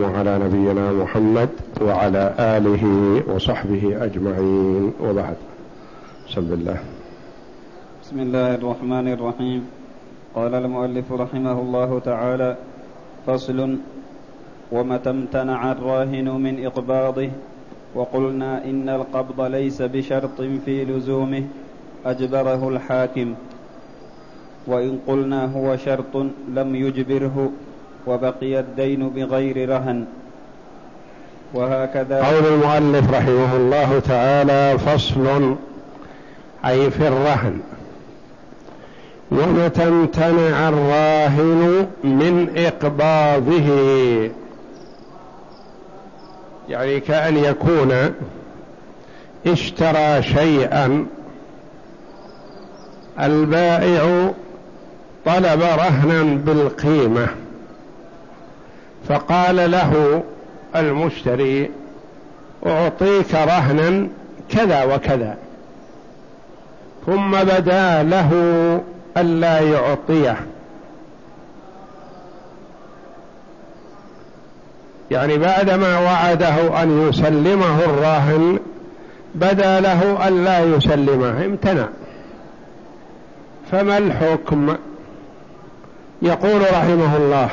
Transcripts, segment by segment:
وعلى نبينا محمد وعلى آله وصحبه أجمعين. وبعد. بسم الله. بسم الله الرحمن الرحيم. قال المؤلف رحمه الله تعالى فصل ومتى امتنع الراهن من إقباضه؟ وقلنا إن القبض ليس بشرط في لزومه. أجبره الحاكم. وإن قلنا هو شرط لم يجبره. وبقي الدين بغير رهن. وهكذا قول المؤلف رحمه الله تعالى فصل أي في الرهن. ومتى امتنع الراهن من إقباضه؟ يعني كأن يكون اشترى شيئا البائع طلب رهنا بالقيمة. فقال له المشتري أعطيك رهنا كذا وكذا. ثم بدا له ألا يعطيه. يعني بعدما وعده أن يسلمه الراهن بدا له ألا يسلمه امتنع. فما الحكم؟ يقول رحمه الله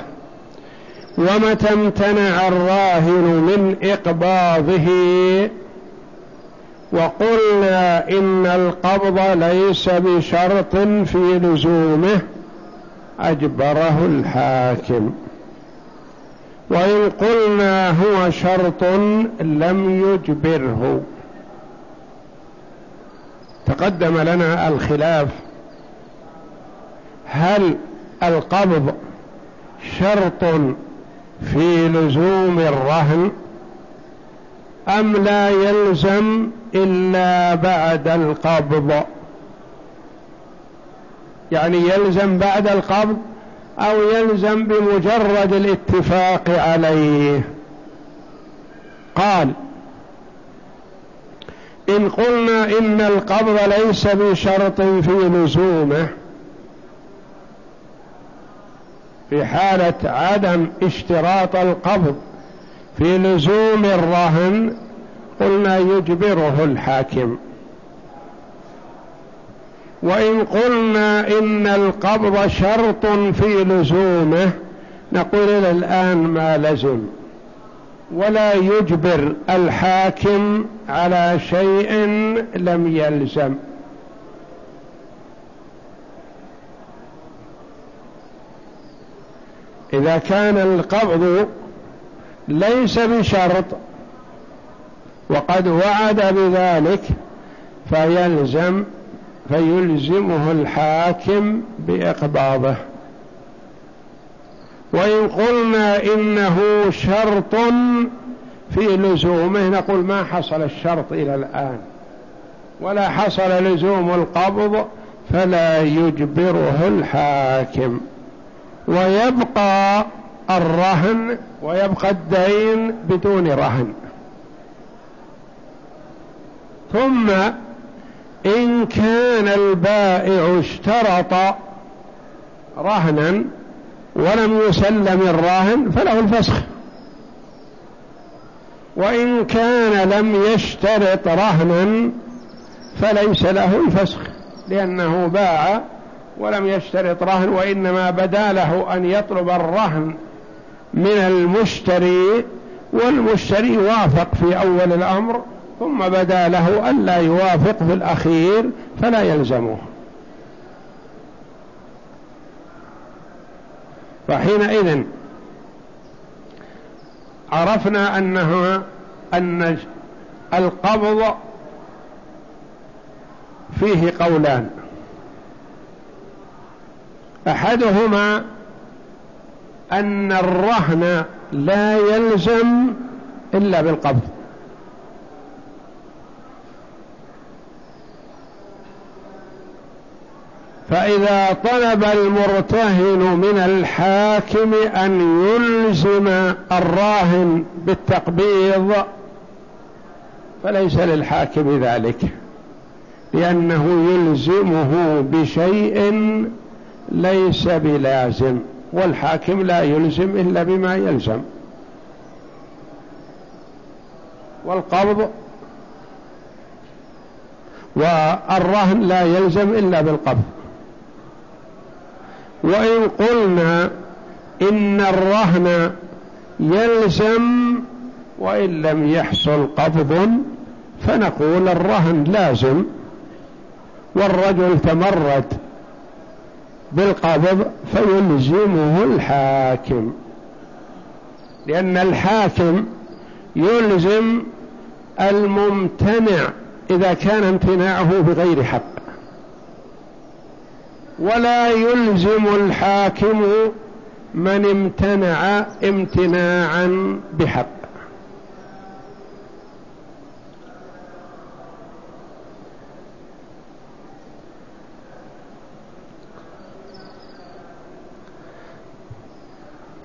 ومتى امتنع الراهن من إقباضه؟ وقلنا إن القبض ليس بشرط في لزومه أجبره الحاكم. وإن قلنا هو شرط لم يجبره. تقدم لنا الخلاف. هل القبض شرط في لزوم الرهن أم لا يلزم إلا بعد القبض؟ يعني يلزم بعد القبض أو يلزم بمجرد الاتفاق عليه؟ قال إن قلنا إن القبض ليس بشرط في لزومه في حالة عدم اشتراط القبض في لزوم الرهن قلنا يجبره الحاكم. وإن قلنا إن القبض شرط في لزومه نقول إلى الآن ما لزم. ولا يجبر الحاكم على شيء لم يلزم. إذا كان القبض ليس بشرط وقد وعد بذلك فيلزم فيلزمه الحاكم بإقباضه. وإن قلنا إنه شرط في لزومه نقول ما حصل الشرط إلى الآن. ولا حصل لزوم القبض فلا يجبره الحاكم. ويبقى الرهن ويبقى الدين بدون رهن. ثم إن كان البائع اشترط رهنا ولم يسلم الراهن فله الفسخ. وإن كان لم يشترط رهنا فليس له الفسخ لأنه باع ولم يشترط رهن وإنما بدا له أن يطلب الرهن من المشتري والمشتري وافق في أول الأمر ثم بدا له ألا يوافق في الأخير فلا يلزمه. فحينئذ عرفنا أنه أن القبض فيه قولان. أحدهما أن الرهن لا يلزم إلا بالقبض. فإذا طلب المرتهن من الحاكم أن يلزم الراهن بالتقبيض فليس للحاكم ذلك لأنه يلزمه بشيء ليس بلازم والحاكم لا يلزم إلا بما يلزم. والقبض والرهن لا يلزم إلا بالقبض. وإن قلنا إن الرهن يلزم وإن لم يحصل قبض فنقول الرهن لازم. والرجل تمرد بالقبض فيلزمه الحاكم. لأن الحاكم يلزم الممتنع إذا كان امتناعه بغير حق. ولا يلزم الحاكم من امتنع امتناعا بحق.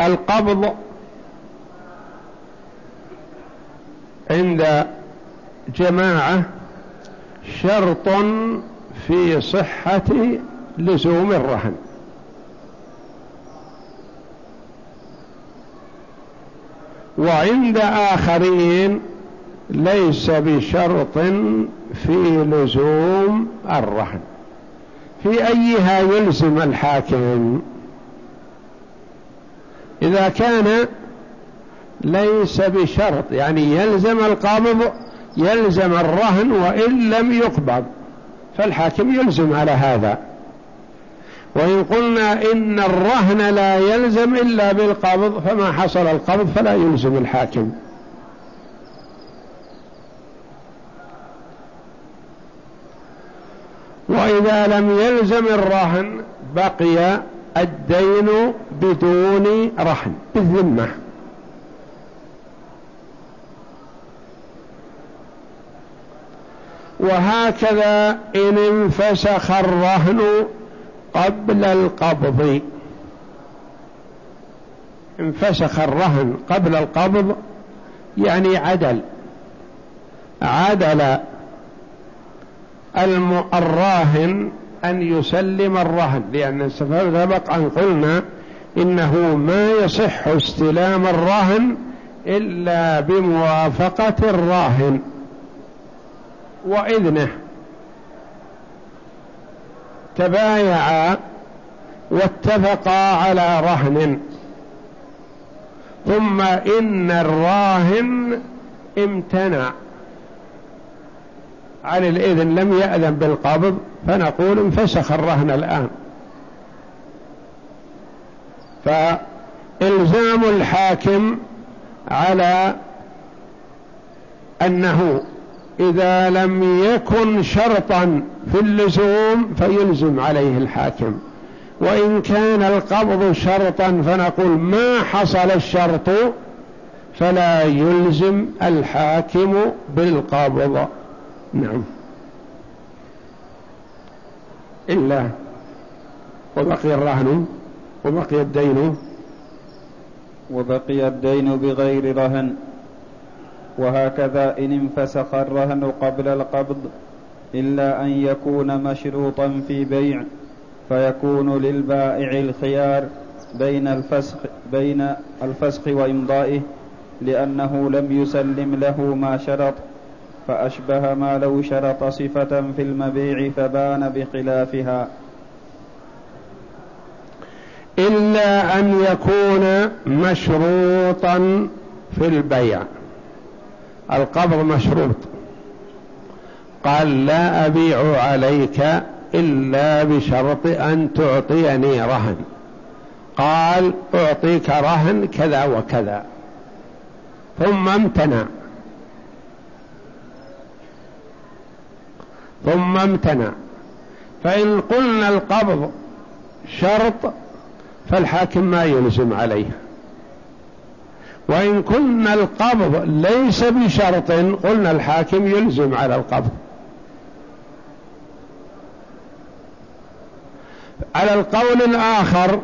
القبض عند جماعة شرط في صحة لزوم الرهن. وعند آخرين ليس بشرط في لزوم الرهن. في أيها يلزم الحاكم إذا كان ليس بشرط يعني يلزم القبض يلزم الرهن وإن لم يقبض فالحاكم يلزم على هذا. وإن قلنا إن الرهن لا يلزم إلا بالقبض فما حصل القبض فلا يلزم الحاكم. وإذا لم يلزم الرهن بقي الدين بدون رهن بالذمة. وهكذا إن انفسخ الرهن قبل القبض. انفسخ الرهن قبل القبض يعني عدل. عدل الراهن أن يسلم الرهن لأن سبق أن قلنا إنه ما يصح استلام الرهن إلا بموافقة الراهن وإذنه. تبايعا واتفقا على رهن. ثم إن الراهن امتنع. عن الإذن لم يأذن بالقبض فنقول انفسخ الرهن الآن. فإلزام الحاكم على أنه إذا لم يكن شرطا في اللزوم فيلزم عليه الحاكم. وإن كان القبض شرطا فنقول ما حصل الشرط فلا يلزم الحاكم بالقبض. نعم. إلا وبقي الرهن وبقي الدين. وبقي الدين بغير رهن. وهكذا إن انفسخ الرهن قبل القبض إلا أن يكون مشروطا في بيع فيكون للبائع الخيار بين الفسخ بين الفسخ وإمضائه لأنه لم يسلم له ما شرط. فأشبه ما لو شرط صفة في المبيع فبان بخلافها. إلا أن يكون مشروطا في البيع. القبض مشروط. قال لا أبيع عليك إلا بشرط أن تعطيني رهن. قال أعطيك رهن كذا وكذا. ثم امتنع. ثم امتنع. فإن قلنا القبض شرط فالحاكم ما يلزم عليه وإن كنا القبض ليس بشرط قلنا الحاكم يلزم على القبض. على القول الآخر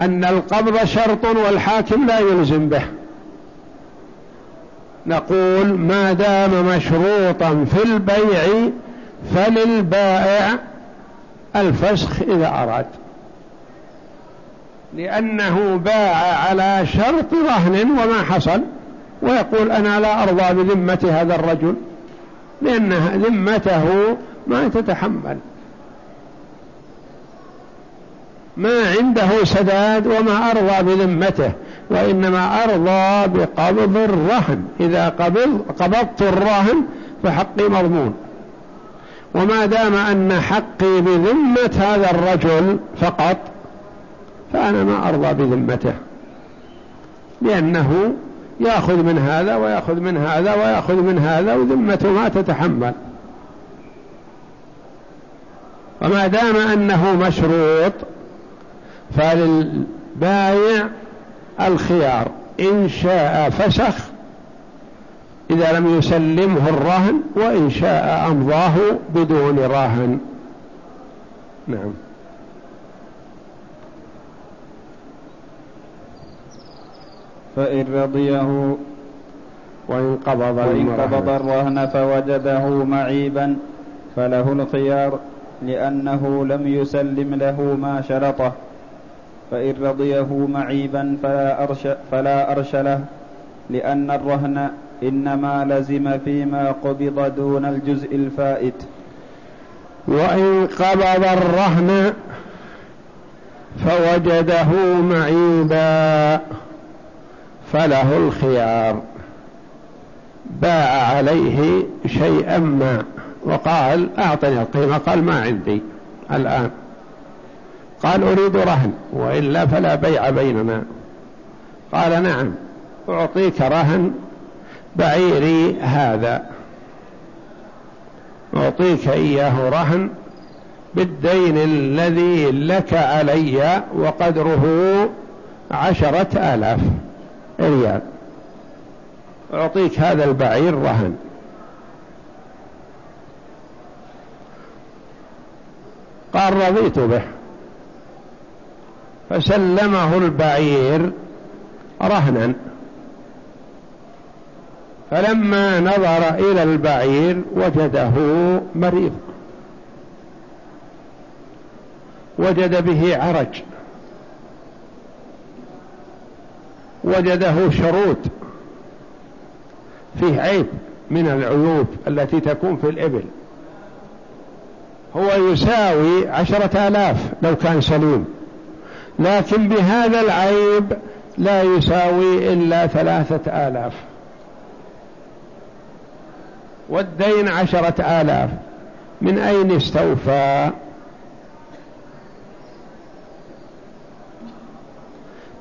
أن القبض شرط والحاكم لا يلزم به. نقول ما دام مشروطا في البيع فللبائع الفسخ إذا أراد. لأنه باع على شرط رهن وما حصل ويقول أنا لا أرضى بذمة هذا الرجل لأن ذمته ما تتحمل. ما عنده سداد وما أرضى بذمته وإنما أرضى بقبض الرهن. إذا قبض قبضت الرهن فحقي مضمون. وما دام أن حقي بذمة هذا الرجل فقط فأنا ما أرضى بذمته لأنه يأخذ من هذا ويأخذ من هذا ويأخذ من هذا وذمته ما تتحمل. وما دام أنه مشروط فللبايع الخيار إن شاء فسخ إذا لم يسلمه الرهن وإن شاء أمضاه بدون راهن نعم. فإن رضيه وإن قبض وإن قبض الرهن فوجده معيبا فله الخيار لأنه لم يسلم له ما شرطه. فإن رضيه معيبا فلا أرش, فلا أرش له لأن الرهن إنما لزم فيما قبض دون الجزء الفائت. وإن قبض الرهن فوجده معيبا فله الخيار. باع عليه شيئا ما وقال أعطني القيمة قال ما عندي الآن. قال أريد رهن وإلا فلا بيع بيننا. قال نعم أعطيك رهن بعيري هذا. أعطيك إياه رهن بالدين الذي لك علي وقدره عشرة آلاف ريال. أعطيك هذا البعير رهن. قال رضيت به. فسلمه البعير رهنا. فلما نظر إلى البعير وجده مريض. وجد به عرج. وجده شروط. فيه عيب من العيوب التي تكون في الإبل. هو يساوي عشرة آلاف لو كان سليم. لكن بهذا العيب لا يساوي إلا ثلاثة آلاف. والدين عشرة آلاف. من أين استوفى؟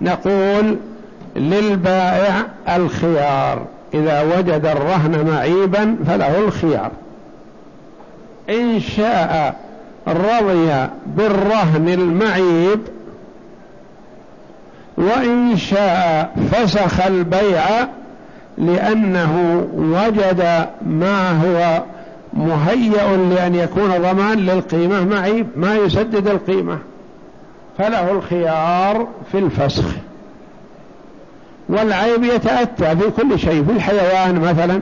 نقول للبائع الخيار. إذا وجد الرهن معيبا فله الخيار. إن شاء رضي بالرهن المعيب وإن شاء فسخ البيع لأنه وجد ما هو مهيأ لأن يكون ضمان للقيمة معيب ما يسدد القيمة. فله الخيار في الفسخ. والعيب يتأتى في كل شيء في الحيوان مثلا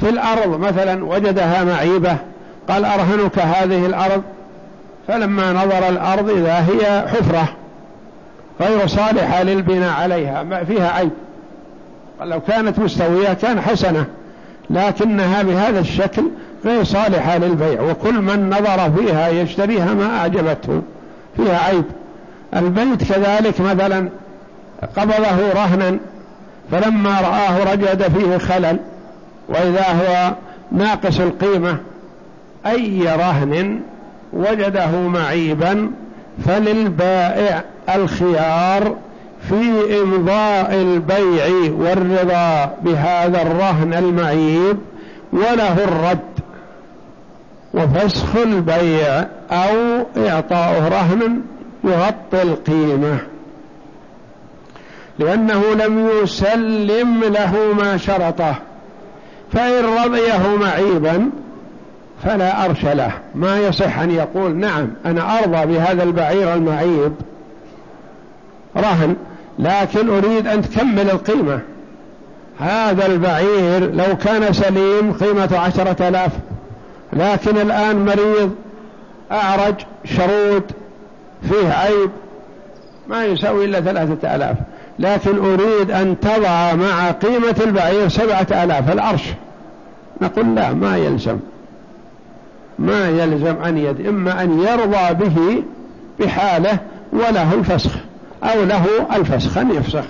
في الأرض مثلا وجدها معيبة قال أرهنك هذه الأرض؟ فلما نظر الأرض إذا هي حفرة غير صالحة للبناء عليها فيها عيب. لو كانت مستوية كان حسنة لكنها بهذا الشكل غير صالحة للبيع وكل من نظر فيها يشتريها ما أعجبته فيها عيب. البيت كذلك مثلا قبضه رهنا فلما رآه رجد فيه خلل وإذا هو ناقص القيمة أي رهن وجده معيبا فللبائع الخيار في إمضاء البيع والرضا بهذا الرهن المعيب وله الرد وفسخ البيع أو إعطاؤه رهن يغطي القيمة لأنه لم يسلم له ما شرطه فإن رضيه معيبا فلا أرش له. ما يصح أن يقول نعم أنا أرضى بهذا البعير المعيب رهن لكن أريد أن تكمل القيمة. هذا البعير لو كان سليم قيمة عشرة آلاف لكن الآن مريض أعرج شرود فيه عيب ما يساوي إلا ثلاثة آلاف. لكن أريد أن تضع مع قيمة البعير سبعة آلاف العرش. نقول لا ما يلزم. ما يلزم أن يد إما أن يرضى به بحاله وله الفسخ أو له الفسخ. أن يفسخ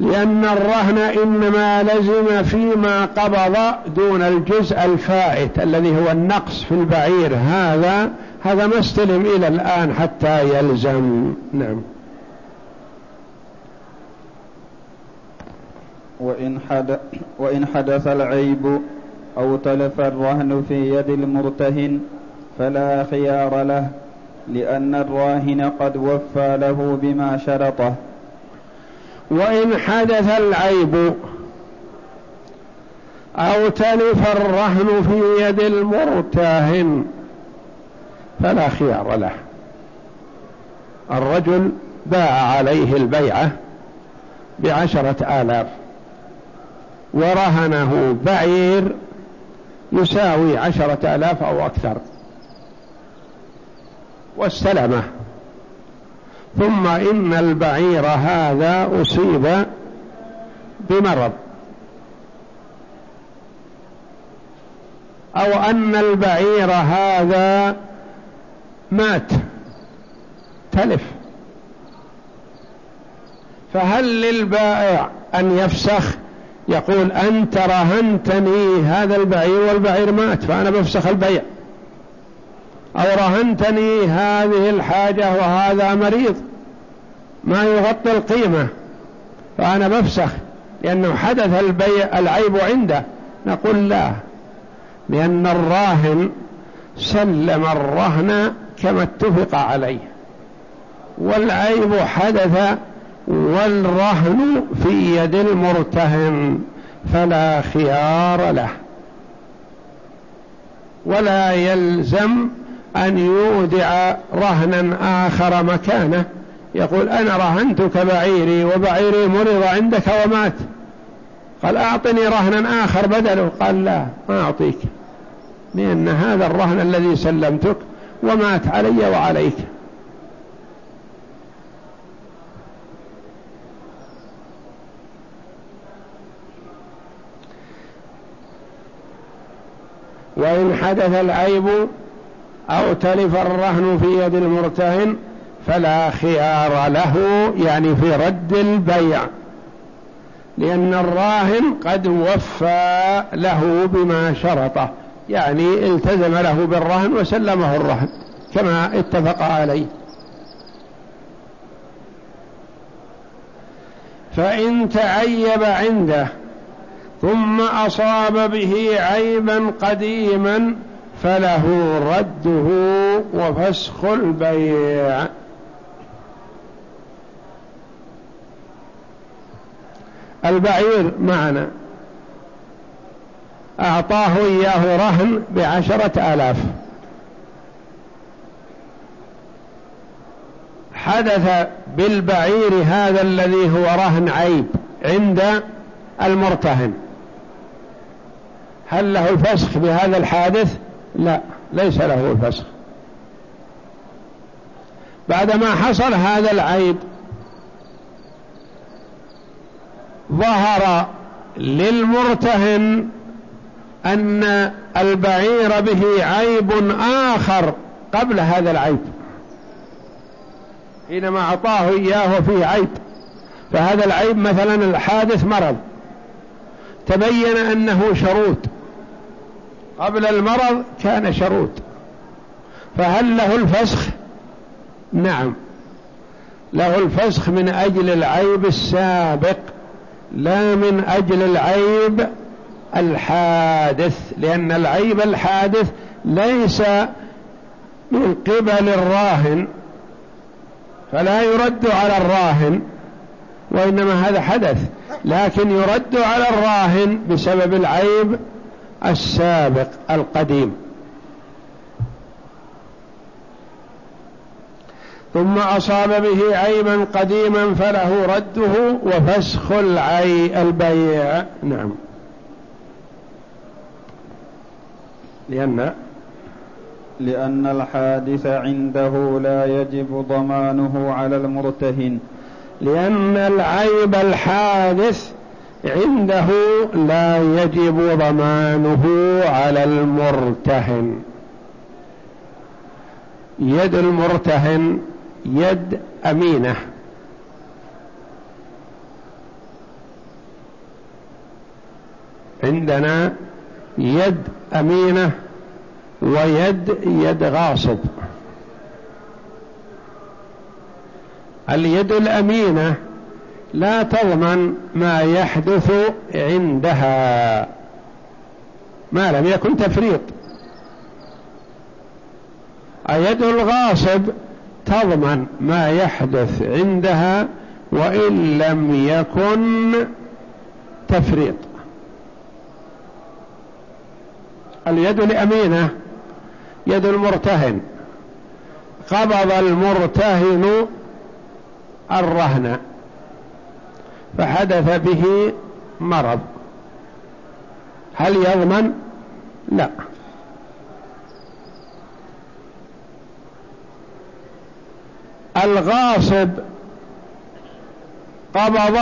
لأن الرهن إنما لزم فيما قبض دون الجزء الفائت الذي هو النقص في البعير. هذا هذا ما استلم إلى الآن حتى يلزم. نعم. وإن, حدث وإن حدث العيب أو تلف الرهن في يد المرتهن فلا خيار له. لأن الراهن قد وفى له بما شرطه. وإن حدث العيب أو تلف الرهن في يد المرتهن فلا خيار له. الرجل باع عليه البيعة بعشرة آلاف ورهنه بعير يساوي عشرة آلاف أو أكثر. واستلمه ثم إن البعير هذا أصيب بمرض. أو أن البعير هذا مات. تلف. فهل للبائع أن يفسخ يقول أنت رهنتني هذا البعير والبعير مات فأنا بفسخ البيع. أو رهنتني هذه الحاجة وهذا مريض. ما يغطي القيمة. فأنا بفسخ لأنه حدث البيع العيب عنده. نقول لا لأن الراهن سلم الرهن كما اتفق عليه. والعيب حدث والرهن في يد المرتهن فلا خيار له. ولا يلزم أن يودع رهنا آخر مكانه. يقول أنا رهنتك بعيري وبعيري مرض عندك ومات. قال أعطني رهنا آخر بدله. قال لا ما أعطيك. لأن هذا الرهن الذي سلمتك ومات علي وعليك. وإن حدث العيب أو تلف الرهن في يد المرتهن فلا خيار له يعني في رد البيع. لأن الراهن قد وفى له بما شرطه يعني التزم له بالرهن وسلمه الرهن كما اتفق عليه. فإن تعيب عنده ثم أصاب به عيبا قديما فله رده وفسخ البيع. البعير معنا. أعطاه إياه رهن بعشرة آلاف. حدث بالبعير هذا الذي هو رهن عيب عند المرتهن. هل له الفسخ بهذا الحادث؟ لا. ليس له الفسخ. بعدما حصل هذا العيب ظهر للمرتهن أن البعير به عيب آخر قبل هذا العيب. حينما أعطاه إياه فيه عيب فهذا العيب مثلا الحادث مرض. تبين أنه شروط. قبل المرض كان شروط فهل له الفسخ؟ نعم. له الفسخ من أجل العيب السابق لا من أجل العيب الحادث لأن العيب الحادث ليس من قبل الراهن فلا يرد على الراهن وإنما هذا حدث لكن يرد على الراهن بسبب العيب السابق القديم. ثم أصاب به عيبا قديما فله رده وفسخ العي البيع. نعم. لأن لأن الحادث عنده لا يجب ضمانه على المرتهن. لأن العيب الحادث عنده لا يجب ضمانه على المرتهن. يد المرتهن يد أمينة. عندنا يد أمينة ويد يد غاصب. اليد الأمينة لا تضمن ما يحدث عندها. ما لم يكن تفريط. اليد الغاصب تضمن ما يحدث عندها وإن لم يكن تفريط. اليد الأمينة يد المرتهن. قبض المرتهن الرهن. فحدث به مرض. هل يضمن؟ لا. الغاصب قبض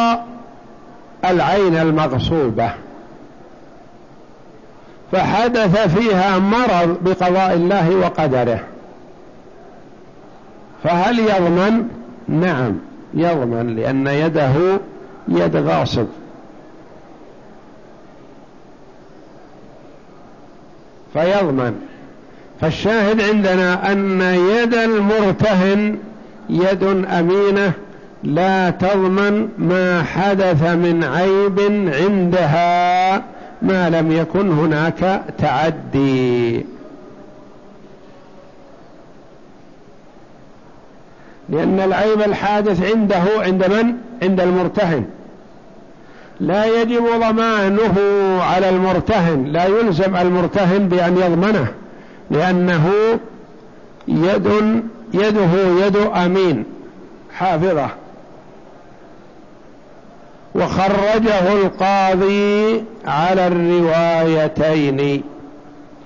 العين المغصوبة. فحدث فيها مرض بقضاء الله وقدره. فهل يضمن؟ نعم يضمن لأن يده يد غاصب. فيضمن. فالشاهد عندنا أن يد المرتهن يد أمينة لا تضمن ما حدث من عيب عندها ما لم يكن هناك تعدي. لأن العيب الحادث عنده عند من؟ عند المرتهن. لا يجب ضمانه على المرتهن لا يلزم المرتهن بأن يضمنه لأنه يد يده يد أمين حافظة. وخرجه القاضي على الروايتين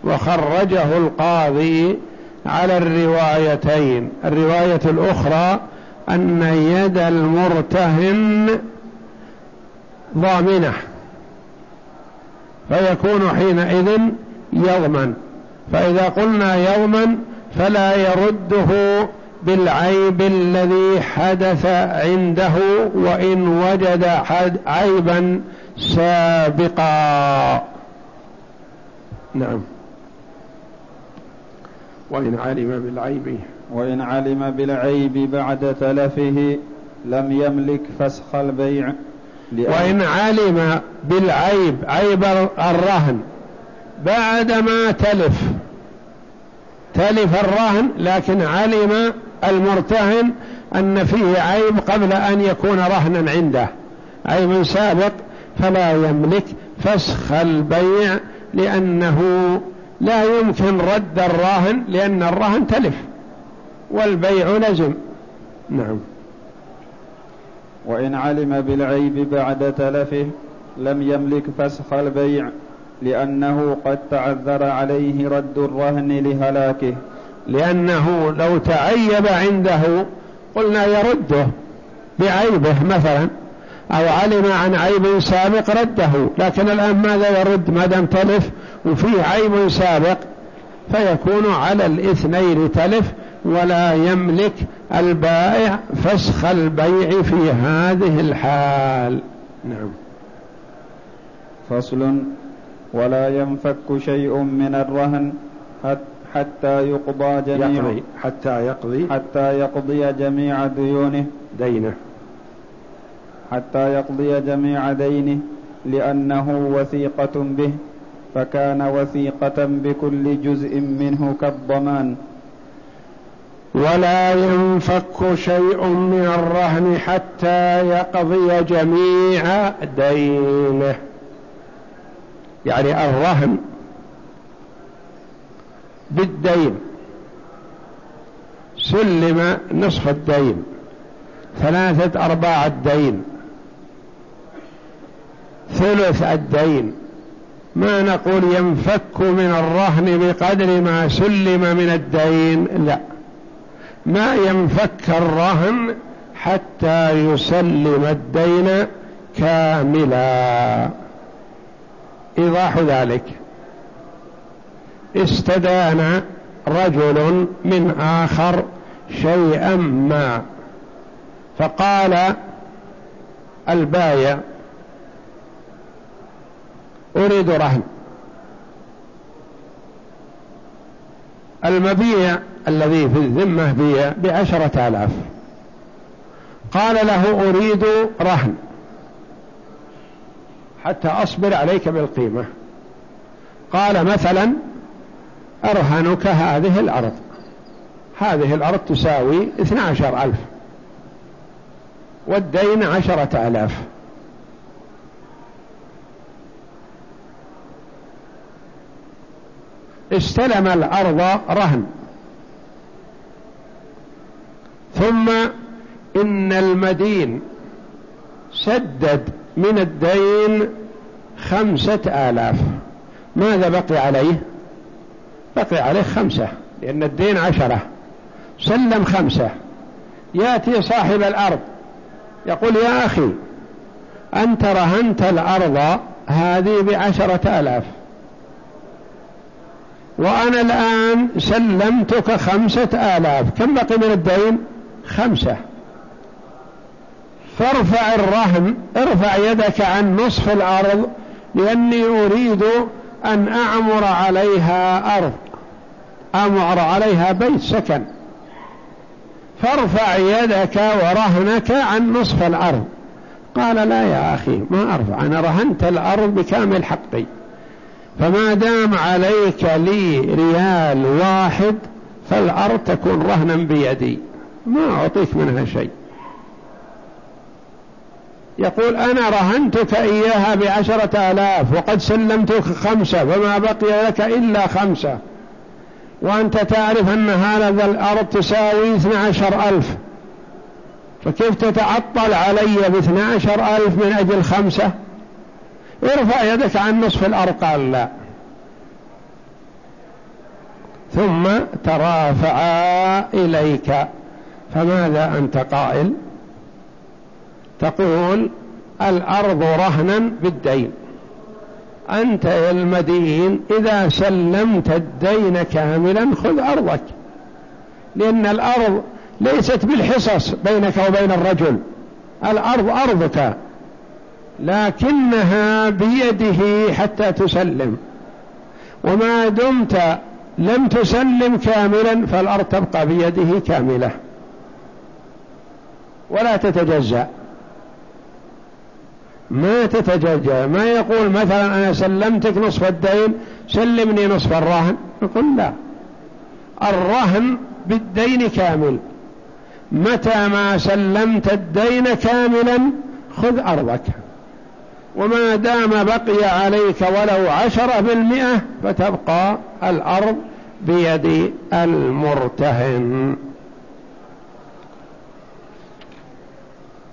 وخرجه القاضي على الروايتين الرواية الأخرى أن يد المرتهن ضامنة. فيكون حينئذ يضمن فإذا قلنا يضمن فلا يرده بالعيب الذي حدث عنده وإن وجد عيبا سابقا. نعم. وإن علم بالعيب. وإن علم بالعيب بعد تلفه لم يملك فسخ البيع. وإن علم بالعيب عيب الرهن بعدما تلف. تلف الرهن لكن علم المرتهن أن فيه عيب قبل أن يكون رهنا عنده. عيب سابق فلا يملك فسخ البيع لأنه لا يمكن رد الراهن لأن الرهن تلف والبيع لزم. نعم. وإن علم بالعيب بعد تلفه لم يملك فسخ البيع لأنه قد تعذر عليه رد الرهن لهلاكه. لأنه لو تعيب عنده قلنا يرده بعيبه مثلا أو علم عن عيب سابق رده. لكن الآن ماذا يرد ما دام تلف؟ وفيه عيب سابق فيكون على الاثنين تلف ولا يملك البائع فسخ البيع في هذه الحال. نعم. فصل. ولا ينفك شيء من الرهن حتى يقضى جميع يقضي. حتى يقضي. حتى يقضي جميع ديونه. دينه. حتى يقضي جميع دينه لأنه وثيقة به فكان وثيقة بكل جزء منه كالضمان. ولا ينفك شيء من الرهن حتى يقضي جميع دينه. يعني الرهن بالدين. سلم نصف الدين. ثلاثة أرباع الدين. ثلث الدين. ما نقول ينفك من الرهن بقدر ما سلم من الدين. لا. ما ينفك الرهن حتى يسلم الدين كاملا. إيضاح ذلك. استدان رجل من آخر شيئا ما. فقال البايع أريد رهن. المبيع الذي في الذمة بيع بعشرة آلاف. قال له أريد رهن. حتى أصبر عليك بالقيمة. قال مثلا أرهنك هذه الأرض. هذه الأرض تساوي اثنى عشر ألف. والدين عشرة آلاف. استلم الأرض رهن. ثم إن المدين سدد من الدين خمسة آلاف. ماذا بقي عليه؟ بقي عليه خمسة لأن الدين عشرة. سلم خمسة. يأتي صاحب الأرض يقول يا أخي أنت رهنت الأرض هذه بعشرة آلاف. وأنا الآن سلمتك خمسة آلاف. كم بقي من الدين؟ خمسة. فارفع الرهن ارفع يدك عن نصف الأرض لأني أريد أن أعمر عليها أرض. أعمر عليها بيت سكن. فارفع يدك ورهنك عن نصف الأرض. قال لا يا أخي ما أرفع أنا رهنت الأرض بكامل حقي. فما دام عليك لي ريال واحد فالأرض تكون رهنا بيدي. ما أعطيك منها شيء. يقول أنا رهنتك إياها بعشرة آلاف وقد سلمتك خمسة فما بقي لك إلا خمسة. وأنت تعرف أن هذا الأرض تساوي اثنى عشر ألف. فكيف تتعطل علي باثنى عشر ألف من أجل خمسة؟ ارفع يدك عن نصف الأرض قال لا. ثم ترافعا إليك. فماذا أنت قائل؟ تقول الأرض رهنا بالدين. أنت يا المدين إذا سلمت الدين كاملا خذ أرضك. لأن الأرض ليست بالحصص بينك وبين الرجل. الأرض أرضك. لكنها بيده حتى تسلم. وما دمت لم تسلم كاملا فالأرض تبقى بيده كاملة. ولا تتجزأ. ما تتجزأ. ما يقول مثلا أنا سلمتك نصف الدين سلمني نصف الرهن. يقول لا. الرهن بالدين كامل. متى ما سلمت الدين كاملا خذ أرضك. وما دام بقي عليك ولو عشرة بالمئة فتبقى الأرض بيد المرتهن.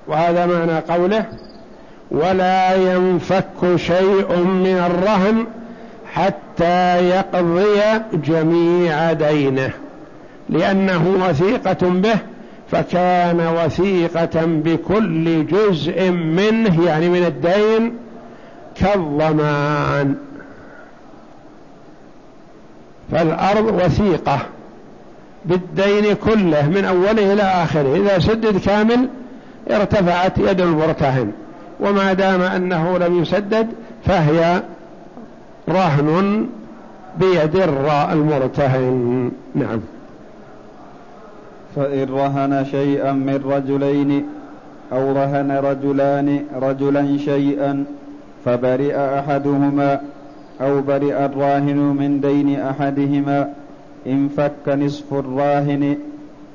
وهذا معنى قوله ولا ينفك شيء من الرهن حتى يقضي جميع دينه لأنه وثيقة به فكان وثيقة بكل جزء منه يعني من الدين كالضمان. فالأرض وثيقة بالدين كله من أوله إلى آخره. إذا سدد كامل ارتفعت يد المرتهن وما دام أنه لم يسدد فهي رهن بيد المرتهن. نعم. فإن رهن شيئا من رجلين أو رهن رجلان رجلا شيئا فبرئ أحدهما أو برئ الراهن من دين أحدهما انفك نصف الراهن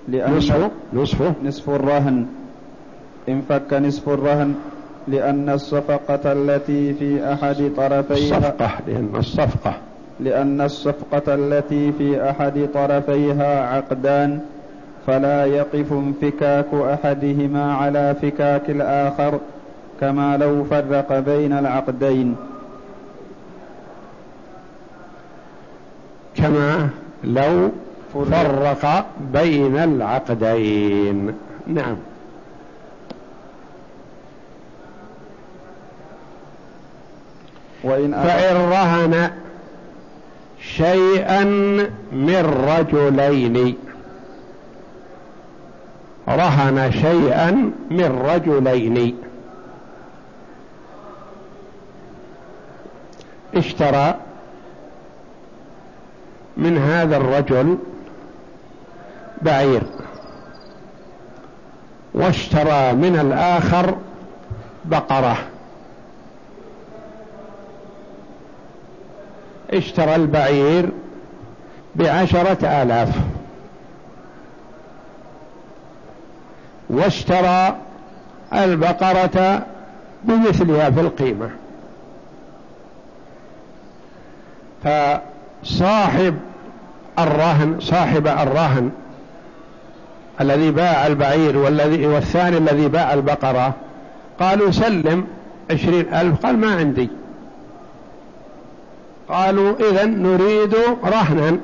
لأن نصف؟ نصف؟ نصف الرهن. انفك نصف الرهن لأن الصفقة التي في أحد طرفيها الصفقة لأن الصفقة. لأن الصفقة التي في أحد طرفيها عقدان فلا يقف انفكاك أحدهما على فكاك الآخر كما لو فرق بين العقدين. كما لو فرق بين العقدين. نعم. وإن فإن رهن شيئا من رجلين. رهن شيئا من رجلين. اشترى من هذا الرجل بعير واشترى من الآخر بقرة. اشترى البعير بعشرة آلاف واشترى البقرة بمثلها في القيمة. فصاحب الرهن صاحب الرهن الذي باع البعير والذي والثاني الذي باع البقرة قالوا سلم عشرين ألف قال ما عندي. قالوا إذا نريد رهنا.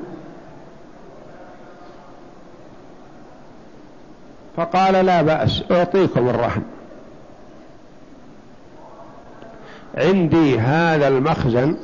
فقال لا بأس أعطيكم الرهن. عندي هذا المخزن